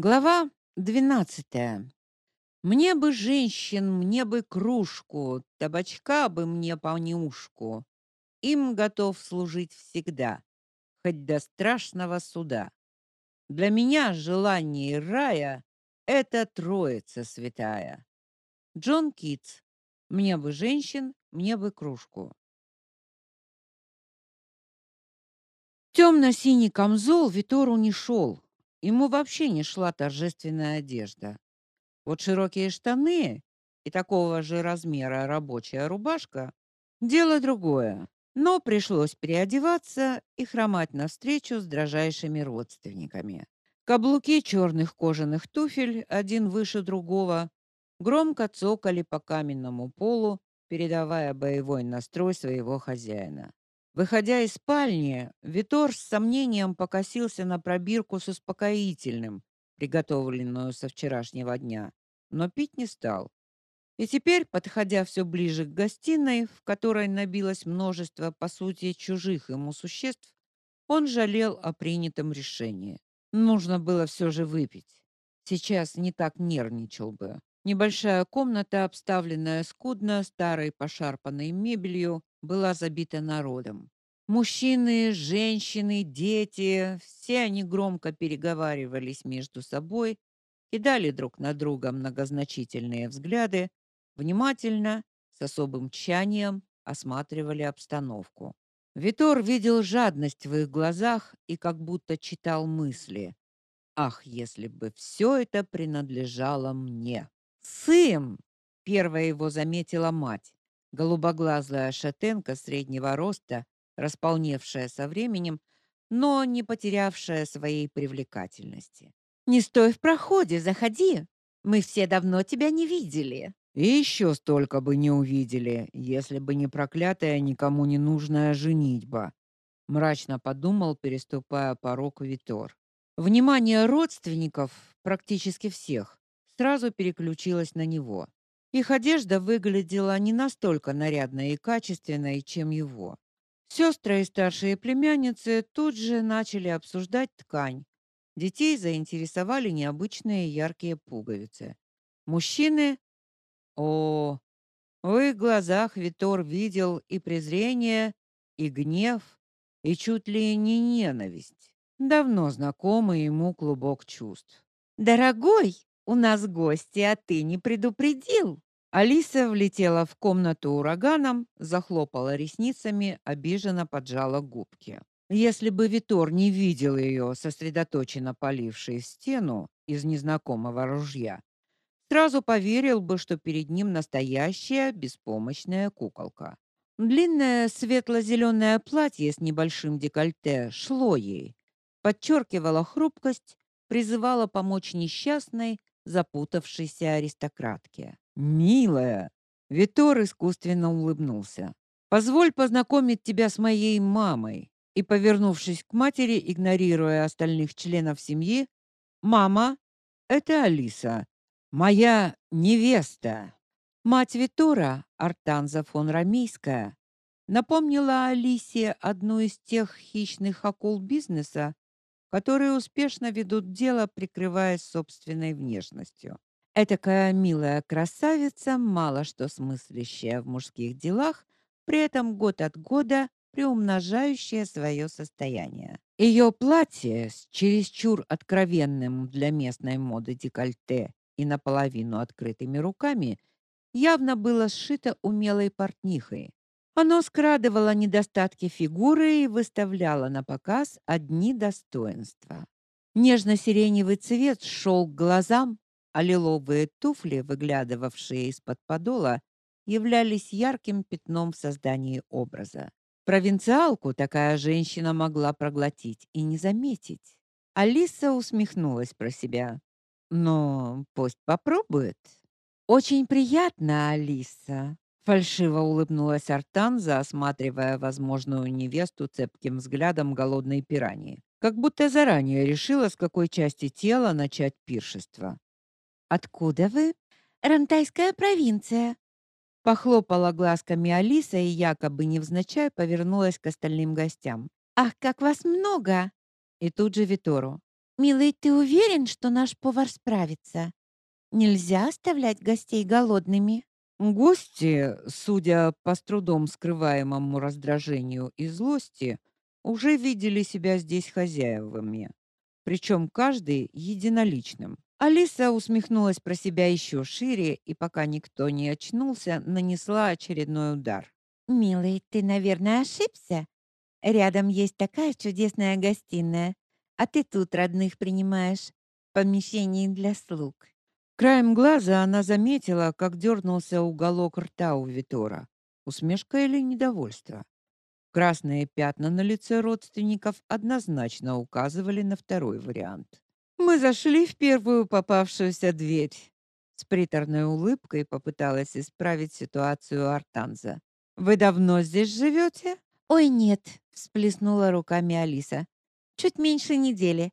Глава двенадцатая. Мне бы женщин, мне бы кружку, табачка бы мне понюшку. Им готов служить всегда, хоть до страшного суда. Для меня желание рая это Троица святая. Джон Китс. Мне бы женщин, мне бы кружку. Темно-синий камзол Витору не шел. Ему вообще не шла торжественная одежда. Вот широкие штаны и такого же размера рабочая рубашка дело другое. Но пришлось переодеваться и хромать навстречу с дрожайшими родственниками. Каблуки черных кожаных туфель, один выше другого, громко цокали по каменному полу, передавая боевой настрой своего хозяина. Выходя из спальни, Витор с сомнением покосился на пробирку с успокоительным, приготовленную со вчерашнего дня, но пить не стал. И теперь, подходя все ближе к гостиной, в которой набилось множество по сути чужих ему существ, он жалел о принятом решении. Нужно было все же выпить. Сейчас не так нервничал бы. Небольшая комната, обставленная скудно старой пошарпанной мебелью, была забита народом. Мужчины, женщины, дети, все они громко переговаривались между собой, кидали друг на друга многозначительные взгляды, внимательно, с особым тщанием осматривали обстановку. Витор видел жадность в их глазах и как будто читал мысли. Ах, если бы все это принадлежало мне. Сын, первая его заметила мать, голубоглазая шатенка среднего роста, располневшая со временем, но не потерявшая своей привлекательности. Не стой в проходе, заходи. Мы все давно тебя не видели. И еще столько бы не увидели, если бы не проклятая никому не нужная женитьба, мрачно подумал, переступая порог Витор. Внимание родственников, практически всех, сразу переключилось на него. Их одежда выглядела не настолько нарядной и качественной, чем его. Сестры и старшие племянницы тут же начали обсуждать ткань. Детей заинтересовали необычные яркие пуговицы. Мужчины О, в их глазах Витор видел и презрение, и гнев, и чуть ли не ненависть. Давно знакомый ему клубок чувств. Дорогой, у нас гости, а ты не предупредил. Алиса влетела в комнату ураганом, захлопала ресницами, обиженно поджала губки. Если бы Витор не видел ее, сосредоточенно полившей в стену из незнакомого ружья, сразу поверил бы, что перед ним настоящая беспомощная куколка. Длинное светло зеленое платье с небольшим декольте шло ей, подчеркивало хрупкость, призывало помочь несчастной, запутавшейся аристократке. Милая, Витор искусственно улыбнулся. Позволь познакомить тебя с моей мамой. И повернувшись к матери, игнорируя остальных членов семьи, мама это Алиса, моя невеста. Мать Витора, Артанза фон Рамейская, напомнила Алисе одну из тех хищных акул бизнеса, которые успешно ведут дело, прикрываясь собственной внешностью. Этакая милая красавица, мало что смыслящая в мужских делах, при этом год от года приумножающая свое состояние. Ее платье с чересчур откровенным для местной моды декольте и наполовину открытыми руками явно было сшито умелой портнихой, оно скрадывало недостатки фигуры и выставляло на показ одни достоинства. Нежно-сиреневый цвет шел к глазам, а лиловые туфли, выглядывавшие из-под подола, являлись ярким пятном в создании образа. Провинциалку такая женщина могла проглотить и не заметить. Алиса усмехнулась про себя. Но пусть попробует. Очень приятно, Алиса, Фальшиво улыбнулась Артанза, осматривая возможную невесту цепким взглядом голодной пираньи, как будто заранее решила, с какой части тела начать пиршество. Откуда вы? Рантайская провинция. Похлопала глазками Алиса и якобы невзначай повернулась к остальным гостям. Ах, как вас много! И тут же Витору. Милый, ты уверен, что наш повар справится? Нельзя оставлять гостей голодными. Гости, судя по с трудом скрываемому раздражению и злости, уже видели себя здесь хозяевами, причем каждый единоличным. Алиса усмехнулась про себя еще шире и пока никто не очнулся, нанесла очередной удар. Милый, ты, наверное, ошибся. Рядом есть такая чудесная гостиная, а ты тут родных принимаешь в помещении для слуг. Краем глаза она заметила, как дернулся уголок рта у Витора. Усмешка или недовольство? Красные пятна на лице родственников однозначно указывали на второй вариант. Мы зашли в первую попавшуюся дверь. С приторной улыбкой попыталась исправить ситуацию Артанза. Вы давно здесь живете?» Ой, нет, всплеснула руками Алиса. Чуть меньше недели.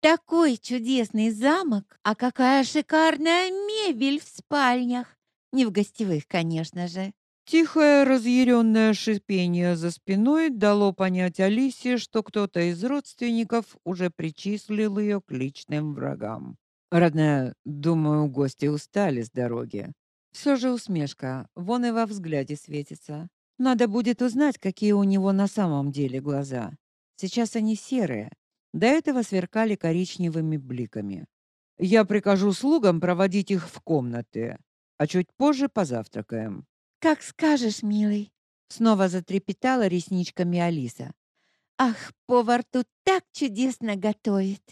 Такой чудесный замок, а какая шикарная мебель в спальнях. Не в гостевых, конечно же. Тихое разъяренное шипение за спиной дало понять Алисе, что кто-то из родственников уже причислил ее к личным врагам. Родная, думаю, гости устали с дороги. Все же усмешка, вон и во взгляде светится. Надо будет узнать, какие у него на самом деле глаза. Сейчас они серые, до этого сверкали коричневыми бликами. Я прикажу слугам проводить их в комнаты, а чуть позже позавтракаем. Как скажешь, милый, снова затрепетала ресничками Алиса. Ах, повар тут так чудесно готовит.